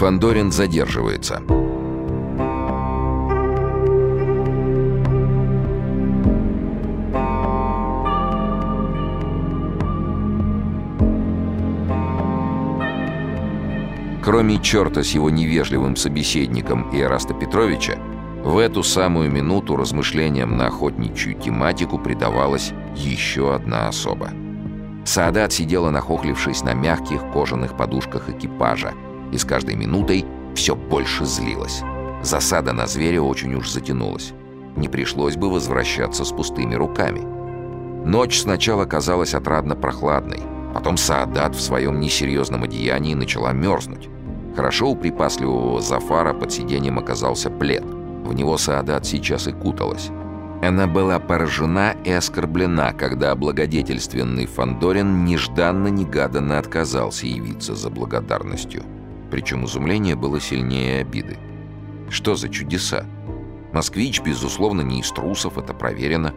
Фандорин задерживается. Кроме черта с его невежливым собеседником Иераста Петровича, в эту самую минуту размышлениям на охотничью тематику предавалась еще одна особа. Саадат сидела, нахохлившись на мягких кожаных подушках экипажа, и с каждой минутой все больше злилась. Засада на зверя очень уж затянулась. Не пришлось бы возвращаться с пустыми руками. Ночь сначала казалась отрадно прохладной, Потом Саадат в своем несерьезном одеянии начала мерзнуть. Хорошо у припасливого Зафара под сиденьем оказался плед. В него Саадат сейчас и куталась. Она была поражена и оскорблена, когда облагодетельственный Фандорин нежданно-негаданно отказался явиться за благодарностью. Причем изумление было сильнее обиды. Что за чудеса? Москвич, безусловно, не из трусов, это проверено.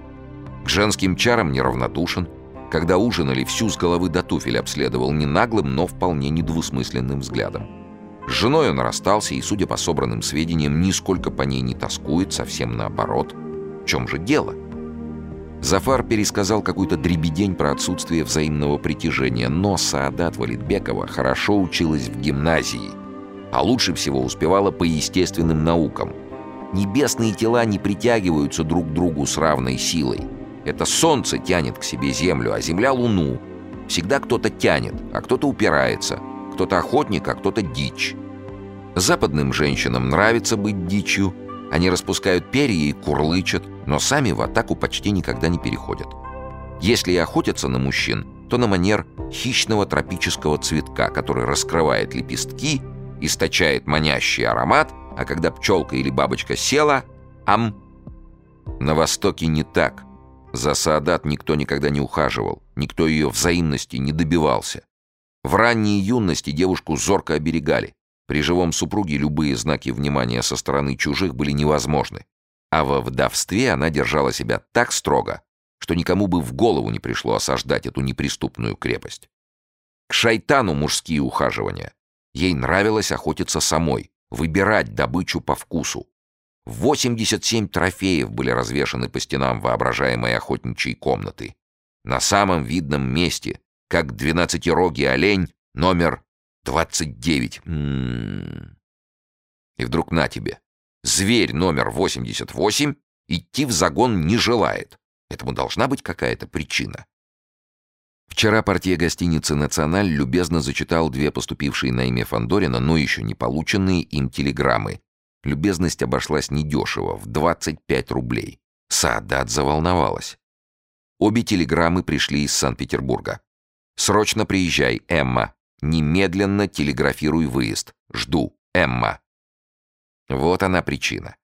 К женским чарам неравнодушен – когда ужинали, всю с головы до туфель обследовал не наглым, но вполне недвусмысленным взглядом. С женой он расстался и, судя по собранным сведениям, нисколько по ней не тоскует, совсем наоборот. В чем же дело? Зафар пересказал какую-то дребедень про отсутствие взаимного притяжения, но Саадат Валитбекова хорошо училась в гимназии, а лучше всего успевала по естественным наукам. Небесные тела не притягиваются друг к другу с равной силой – это солнце тянет к себе землю, а земля — луну. Всегда кто-то тянет, а кто-то упирается. Кто-то охотник, а кто-то дичь. Западным женщинам нравится быть дичью. Они распускают перья и курлычат, но сами в атаку почти никогда не переходят. Если и охотятся на мужчин, то на манер хищного тропического цветка, который раскрывает лепестки, источает манящий аромат, а когда пчелка или бабочка села, ам. На Востоке не так — за Саадат никто никогда не ухаживал, никто ее взаимности не добивался. В ранней юности девушку зорко оберегали. При живом супруге любые знаки внимания со стороны чужих были невозможны. А во вдовстве она держала себя так строго, что никому бы в голову не пришло осаждать эту неприступную крепость. К шайтану мужские ухаживания. Ей нравилось охотиться самой, выбирать добычу по вкусу. 87 трофеев были развешаны по стенам воображаемой охотничьей комнаты. На самом видном месте, как двенадцатирогий олень, номер 29. М -м -м. И вдруг на тебе. Зверь номер 88 идти в загон не желает. Этому должна быть какая-то причина. Вчера партия гостиницы «Националь» любезно зачитал две поступившие на имя Фандорина, но еще не полученные им телеграммы Любезность обошлась недешево, в 25 рублей. Саадат заволновалась. Обе телеграммы пришли из Санкт-Петербурга. «Срочно приезжай, Эмма. Немедленно телеграфируй выезд. Жду, Эмма». Вот она причина.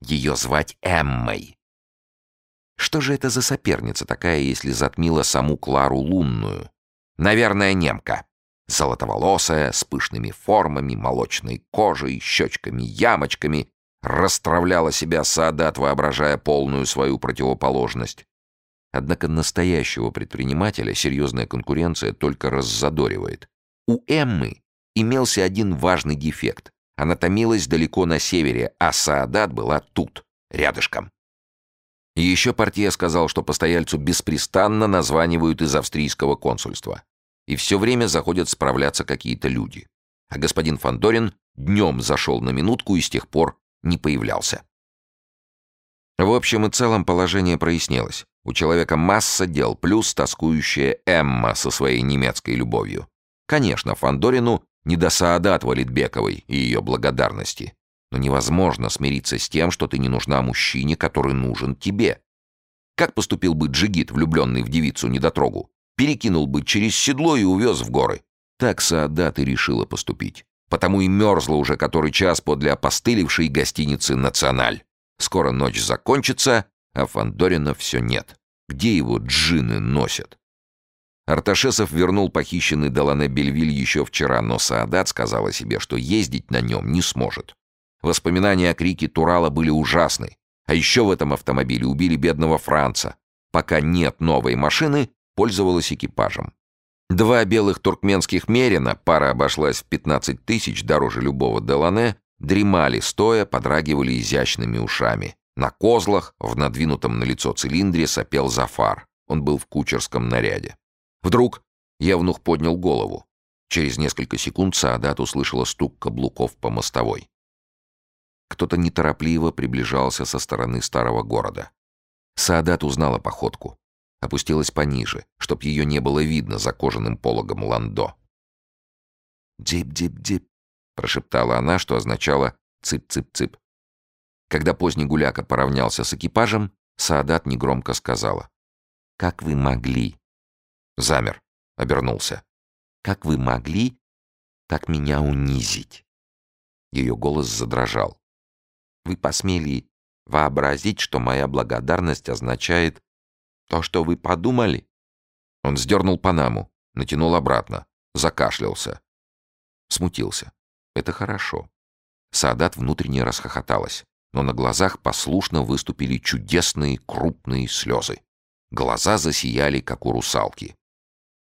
Ее звать Эммой. Что же это за соперница такая, если затмила саму Клару Лунную? Наверное, немка. Золотоволосая, с пышными формами, молочной кожей, щечками-ямочками, расстравляла себя Саадат, воображая полную свою противоположность. Однако настоящего предпринимателя серьезная конкуренция только раззадоривает. У Эммы имелся один важный дефект. Она томилась далеко на севере, а Саадат была тут, рядышком. Еще партия сказал, что постояльцу беспрестанно названивают из австрийского консульства и все время заходят справляться какие-то люди. А господин Фандорин днем зашел на минутку и с тех пор не появлялся. В общем и целом положение прояснилось. У человека масса дел, плюс тоскующая Эмма со своей немецкой любовью. Конечно, Фандорину не до Саадат Валитбековой и ее благодарности. Но невозможно смириться с тем, что ты не нужна мужчине, который нужен тебе. Как поступил бы джигит, влюбленный в девицу недотрогу? перекинул бы через седло и увез в горы. Так Саадат и решила поступить. Потому и мерзла уже который час подле опостылевшей гостиницы «Националь». Скоро ночь закончится, а Фандорина все нет. Где его джины носят? Арташесов вернул похищенный Делане Бельвиль еще вчера, но Саадат сказала себе, что ездить на нем не сможет. Воспоминания о крике Турала были ужасны. А еще в этом автомобиле убили бедного Франца. Пока нет новой машины, пользовалась экипажем. Два белых туркменских мерина, пара обошлась в 15 тысяч дороже любого Делане, дремали стоя, подрагивали изящными ушами. На козлах, в надвинутом на лицо цилиндре, сопел Зафар. Он был в кучерском наряде. Вдруг Евнух поднял голову. Через несколько секунд Саадат услышала стук каблуков по мостовой. Кто-то неторопливо приближался со стороны старого города. Саадат узнала походку. Опустилась пониже, чтоб ее не было видно за кожаным пологом ландо. «Дип-дип-дип», — прошептала она, что означало «цып-цып-цып». Когда поздний гуляка поравнялся с экипажем, Саадат негромко сказала. «Как вы могли?» Замер, обернулся. «Как вы могли так меня унизить?» Ее голос задрожал. «Вы посмели вообразить, что моя благодарность означает то, что вы подумали?» Он сдернул панаму, натянул обратно, закашлялся. Смутился. Это хорошо. Саадат внутренне расхохоталась, но на глазах послушно выступили чудесные крупные слезы. Глаза засияли, как у русалки.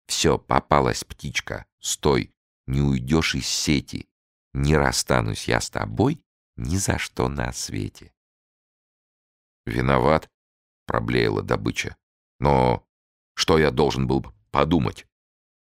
«Все, попалась птичка. Стой, не уйдешь из сети. Не расстанусь я с тобой ни за что на свете». «Виноват», — проблеяла добыча. «Но что я должен был подумать?»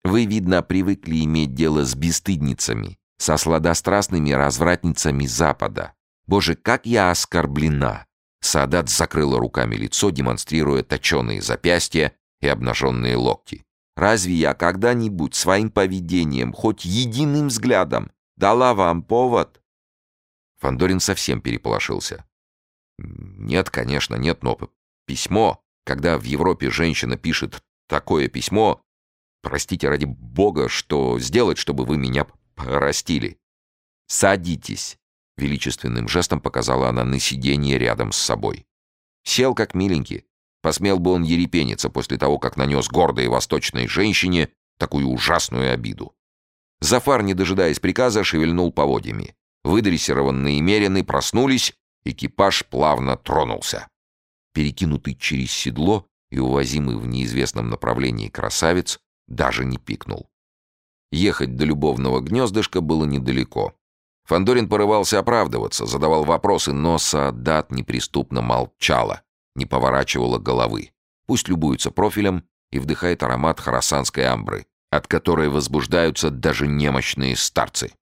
«Вы, видно, привыкли иметь дело с бесстыдницами, со сладострастными развратницами Запада. Боже, как я оскорблена!» Садат закрыла руками лицо, демонстрируя точеные запястья и обнаженные локти. «Разве я когда-нибудь своим поведением, хоть единым взглядом, дала вам повод?» Фандорин совсем переполошился. Нет, конечно, нет, но письмо, когда в Европе женщина пишет такое письмо, простите ради бога, что сделать, чтобы вы меня простили? Садитесь, величественным жестом показала она на сиденье рядом с собой. Сел как миленький. Посмел бы он ерепениться после того, как нанес гордой восточной женщине такую ужасную обиду. Зафар, не дожидаясь приказа, шевельнул поводьями. Выдрессированные мерины проснулись Экипаж плавно тронулся. Перекинутый через седло и увозимый в неизвестном направлении красавец даже не пикнул. Ехать до любовного гнездышка было недалеко. Фандорин порывался оправдываться, задавал вопросы, но Саадат неприступно молчала, не поворачивала головы. Пусть любуется профилем и вдыхает аромат харасанской амбры, от которой возбуждаются даже немощные старцы.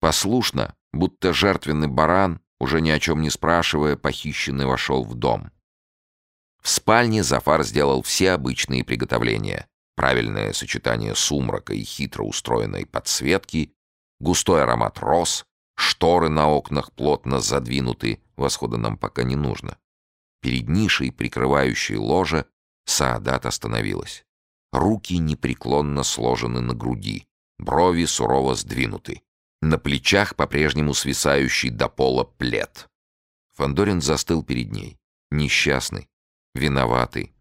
Послушно, будто жертвенный баран, уже ни о чем не спрашивая, похищенный вошел в дом. В спальне Зафар сделал все обычные приготовления. Правильное сочетание сумрака и хитро устроенной подсветки, густой аромат роз, шторы на окнах плотно задвинуты, восхода нам пока не нужно. Перед нишей, прикрывающей ложе, Саадат остановилась. Руки непреклонно сложены на груди, брови сурово сдвинуты. На плечах по-прежнему свисающий до пола плед. Фандорин застыл перед ней. Несчастный, виноватый.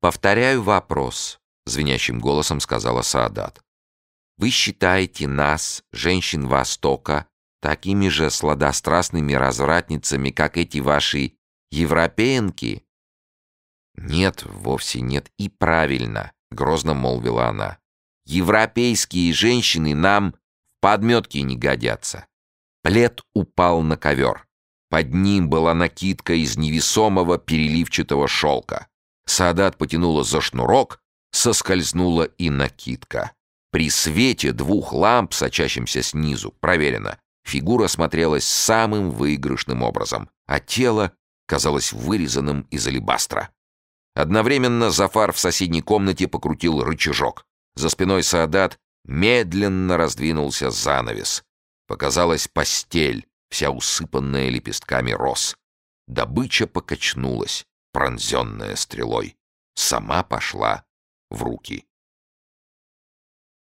«Повторяю вопрос», — звенящим голосом сказала Саадат. «Вы считаете нас, женщин Востока, такими же сладострастными развратницами, как эти ваши европеенки?» «Нет, вовсе нет, и правильно», — грозно молвила она. «Европейские женщины нам Подметки не годятся. Плед упал на ковер. Под ним была накидка из невесомого переливчатого шелка. Садат потянула за шнурок, соскользнула и накидка. При свете двух ламп, сочащимся снизу, проверено, фигура смотрелась самым выигрышным образом, а тело казалось вырезанным из алебастра. Одновременно Зафар в соседней комнате покрутил рычажок. За спиной Саадат Медленно раздвинулся занавес. Показалась постель, вся усыпанная лепестками роз. Добыча покачнулась, пронзенная стрелой. Сама пошла в руки